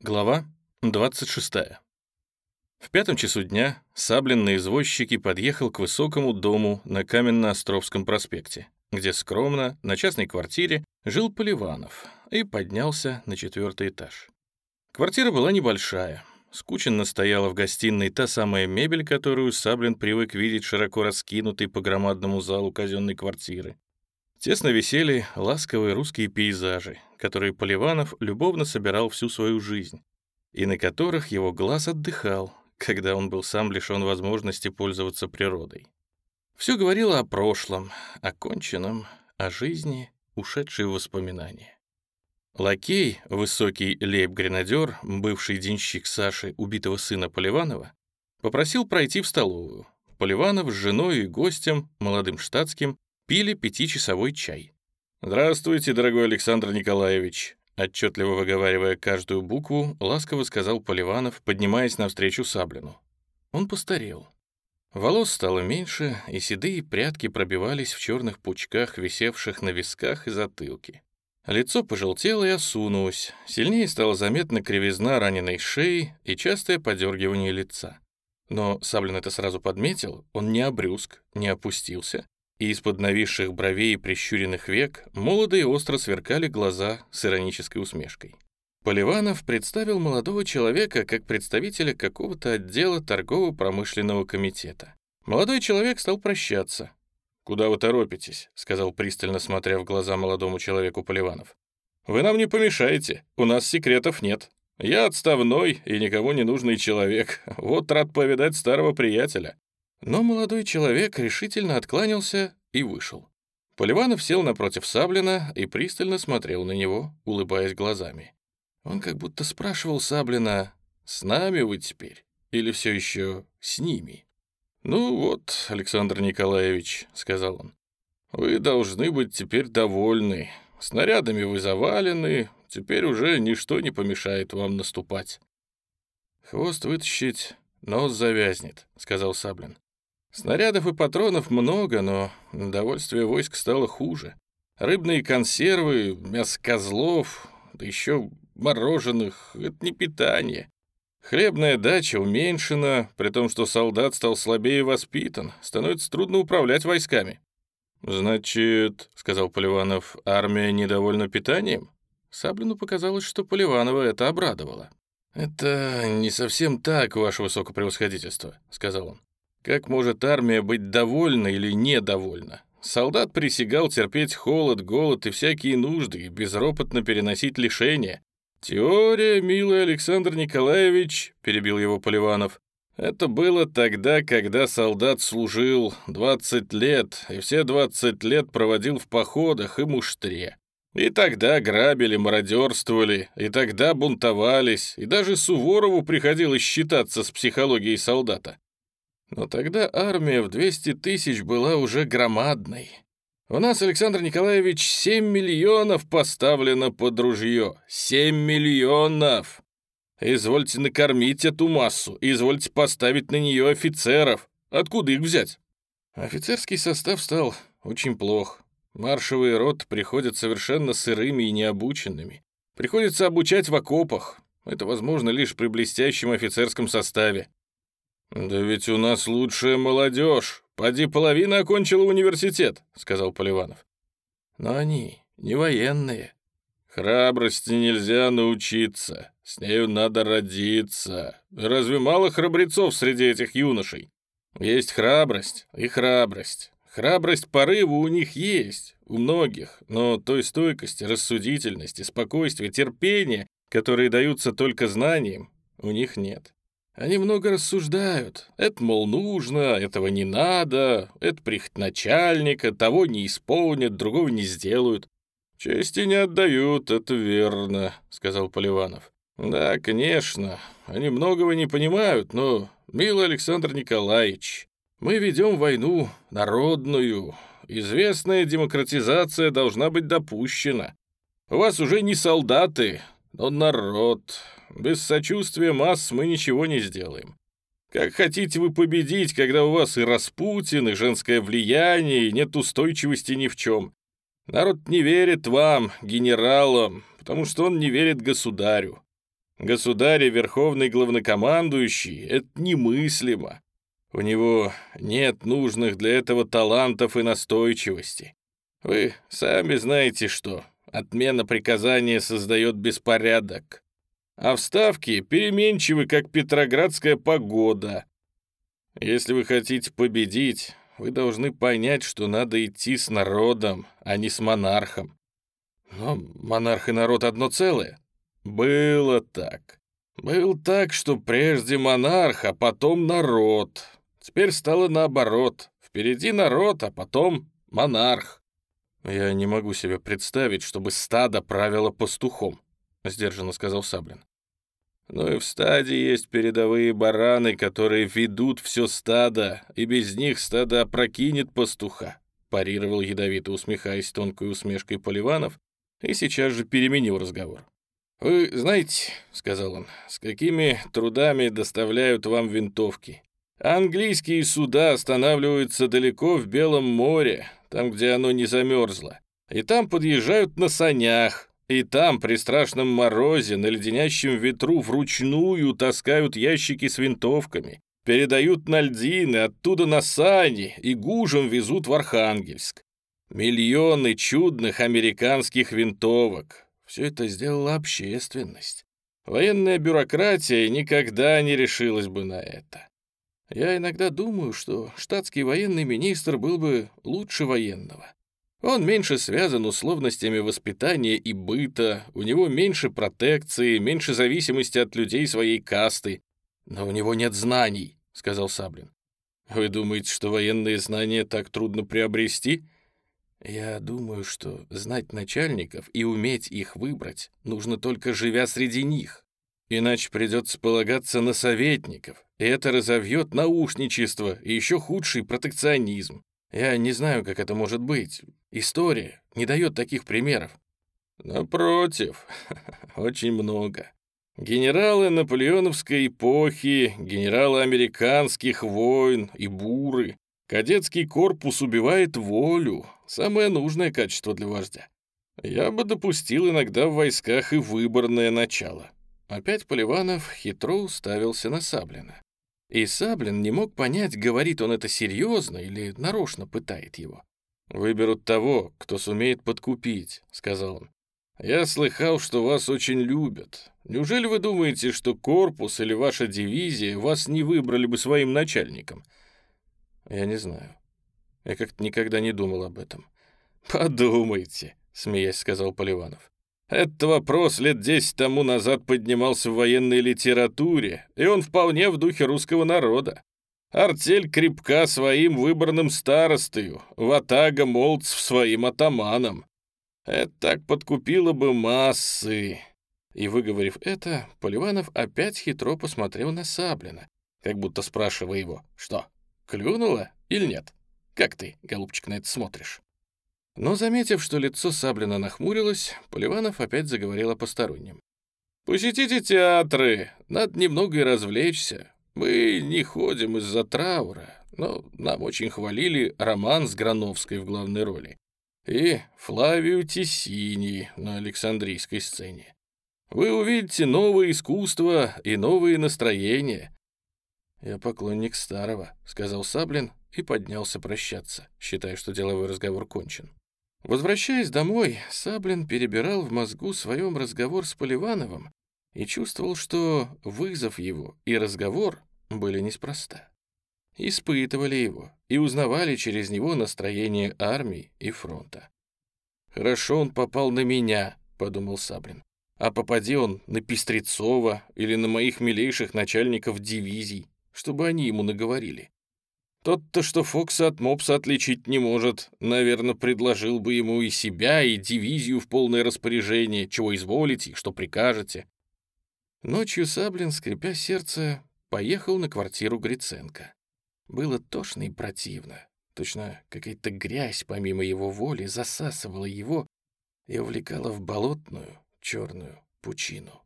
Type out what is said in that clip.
Глава 26. В пятом часу дня Саблин на извозчике подъехал к высокому дому на Каменно-Островском проспекте, где скромно, на частной квартире, жил Поливанов и поднялся на четвертый этаж. Квартира была небольшая. Скученно стояла в гостиной та самая мебель, которую Саблин привык видеть широко раскинутой по громадному залу казенной квартиры. Тесно висели ласковые русские пейзажи, которые Поливанов любовно собирал всю свою жизнь, и на которых его глаз отдыхал, когда он был сам лишен возможности пользоваться природой. Все говорило о прошлом, о конченном, о жизни, ушедшей в воспоминания. Лакей, высокий лейб-гренадер, бывший денщик Саши, убитого сына Поливанова, попросил пройти в столовую. Поливанов с женой и гостем, молодым штатским, пили пятичасовой чай. «Здравствуйте, дорогой Александр Николаевич», отчетливо выговаривая каждую букву, ласково сказал Поливанов, поднимаясь навстречу Саблину. Он постарел. Волос стало меньше, и седые прядки пробивались в черных пучках, висевших на висках и затылке. Лицо пожелтело и осунулось, сильнее стало заметна кривизна раненой шеи и частое подергивание лица. Но Саблин это сразу подметил, он не обрюзг, не опустился, из-под нависших бровей и прищуренных век молодые остро сверкали глаза с иронической усмешкой. Поливанов представил молодого человека как представителя какого-то отдела торгово-промышленного комитета. Молодой человек стал прощаться. «Куда вы торопитесь?» — сказал пристально, смотря в глаза молодому человеку Поливанов. «Вы нам не помешаете, у нас секретов нет. Я отставной и никому не нужный человек. Вот рад повидать старого приятеля». Но молодой человек решительно откланялся и вышел. Поливанов сел напротив Саблина и пристально смотрел на него, улыбаясь глазами. Он как будто спрашивал Саблина, «С нами вы теперь или все еще с ними?» «Ну вот, Александр Николаевич», — сказал он, «вы должны быть теперь довольны. Снарядами вы завалены, теперь уже ничто не помешает вам наступать». «Хвост вытащить, нос завязнет», — сказал Саблин. Снарядов и патронов много, но довольствие войск стало хуже. Рыбные консервы, мясо козлов, да еще мороженых — это не питание. Хлебная дача уменьшена, при том, что солдат стал слабее воспитан, становится трудно управлять войсками. «Значит, — сказал Поливанов, — армия недовольна питанием?» Саблину показалось, что Поливанова это обрадовало. «Это не совсем так, ваше высокопревосходительство», — сказал он. Как может армия быть довольна или недовольна? Солдат присягал терпеть холод, голод и всякие нужды и безропотно переносить лишения. «Теория, милый Александр Николаевич», — перебил его Поливанов, «это было тогда, когда солдат служил 20 лет, и все 20 лет проводил в походах и муштре. И тогда грабили, мародерствовали, и тогда бунтовались, и даже Суворову приходилось считаться с психологией солдата. Но тогда армия в 200 тысяч была уже громадной. У нас, Александр Николаевич, 7 миллионов поставлено под ружье. 7 миллионов! Извольте накормить эту массу, извольте поставить на нее офицеров. Откуда их взять? Офицерский состав стал очень плох. Маршевые роты приходят совершенно сырыми и необученными. Приходится обучать в окопах. Это возможно лишь при блестящем офицерском составе. «Да ведь у нас лучшая молодежь. Поди половина окончила университет», — сказал Поливанов. «Но они не военные». «Храбрости нельзя научиться. С нею надо родиться. Разве мало храбрецов среди этих юношей? Есть храбрость и храбрость. Храбрость порыва у них есть, у многих, но той стойкости, рассудительности, спокойствия, терпения, которые даются только знанием, у них нет. Они много рассуждают. Это, мол, нужно, этого не надо, это прихоть начальника, того не исполнят, другого не сделают. «Чести не отдают, это верно», — сказал Поливанов. «Да, конечно, они многого не понимают, но, милый Александр Николаевич, мы ведем войну народную. Известная демократизация должна быть допущена. У вас уже не солдаты, но народ. Без сочувствия масс мы ничего не сделаем. Как хотите вы победить, когда у вас и Распутин, и женское влияние, и нет устойчивости ни в чем? Народ не верит вам, генералам, потому что он не верит государю. Государь верховный главнокомандующий — это немыслимо. У него нет нужных для этого талантов и настойчивости. Вы сами знаете, что отмена приказания создает беспорядок. А вставки переменчивы, как петроградская погода. Если вы хотите победить, вы должны понять, что надо идти с народом, а не с монархом. Но монарх и народ одно целое. Было так. Был так, что прежде монарх, а потом народ. Теперь стало наоборот. Впереди народ, а потом монарх. Я не могу себе представить, чтобы стадо правило пастухом, сдержанно сказал Саблин. Ну и в стаде есть передовые бараны, которые ведут все стадо, и без них стадо опрокинет пастуха, парировал ядовито усмехаясь тонкой усмешкой Поливанов и сейчас же переменил разговор. «Вы знаете, — сказал он, — с какими трудами доставляют вам винтовки. Английские суда останавливаются далеко в Белом море, там, где оно не замерзло, и там подъезжают на санях, и там при страшном морозе на леденящем ветру вручную таскают ящики с винтовками, передают на льдины, оттуда на сани и гужем везут в Архангельск. Миллионы чудных американских винтовок. Все это сделала общественность. Военная бюрократия никогда не решилась бы на это. Я иногда думаю, что штатский военный министр был бы лучше военного. Он меньше связан условностями воспитания и быта, у него меньше протекции, меньше зависимости от людей своей касты. Но у него нет знаний, — сказал Саблин. Вы думаете, что военные знания так трудно приобрести? Я думаю, что знать начальников и уметь их выбрать нужно только живя среди них. Иначе придется полагаться на советников, и это разовьет наушничество и еще худший протекционизм. Я не знаю, как это может быть. История не дает таких примеров. Напротив, очень много. Генералы наполеоновской эпохи, генералы американских войн и буры. Кадетский корпус убивает волю, самое нужное качество для вождя. Я бы допустил иногда в войсках и выборное начало. Опять Поливанов хитро уставился на Саблина. И Саблин не мог понять, говорит он это серьезно или нарочно пытает его. «Выберут того, кто сумеет подкупить», — сказал он. «Я слыхал, что вас очень любят. Неужели вы думаете, что корпус или ваша дивизия вас не выбрали бы своим начальником?» «Я не знаю. Я как-то никогда не думал об этом». «Подумайте», — смеясь сказал Поливанов. Этот вопрос лет десять тому назад поднимался в военной литературе, и он вполне в духе русского народа. Артель крепка своим выборным старостою, ватага молцев своим атаманом. Это так подкупило бы массы. И, выговорив это, Поливанов опять хитро посмотрел на Саблина, как будто спрашивая его, что, клюнуло или нет? Как ты, голубчик, на это смотришь? Но, заметив, что лицо Саблина нахмурилось, Поливанов опять заговорил о постороннем. «Посетите театры, надо немного и развлечься. Мы не ходим из-за траура, но нам очень хвалили роман с Грановской в главной роли и Флавию Тессини на Александрийской сцене. Вы увидите новое искусство и новые настроения». «Я поклонник старого», — сказал Саблин и поднялся прощаться, считая, что деловой разговор кончен. Возвращаясь домой, Саблин перебирал в мозгу своем разговор с Поливановым и чувствовал, что вызов его и разговор были неспроста. Испытывали его и узнавали через него настроение армии и фронта. «Хорошо он попал на меня», — подумал Саблин. «А попади он на Пестрецова или на моих милейших начальников дивизий, чтобы они ему наговорили. Тот-то, что Фокса от Мопса отличить не может, наверное, предложил бы ему и себя, и дивизию в полное распоряжение, чего изволите что прикажете. Ночью Саблин, скрипя сердце, поехал на квартиру Гриценко. Было тошно и противно. Точно какая-то грязь, помимо его воли, засасывала его и увлекала в болотную черную пучину.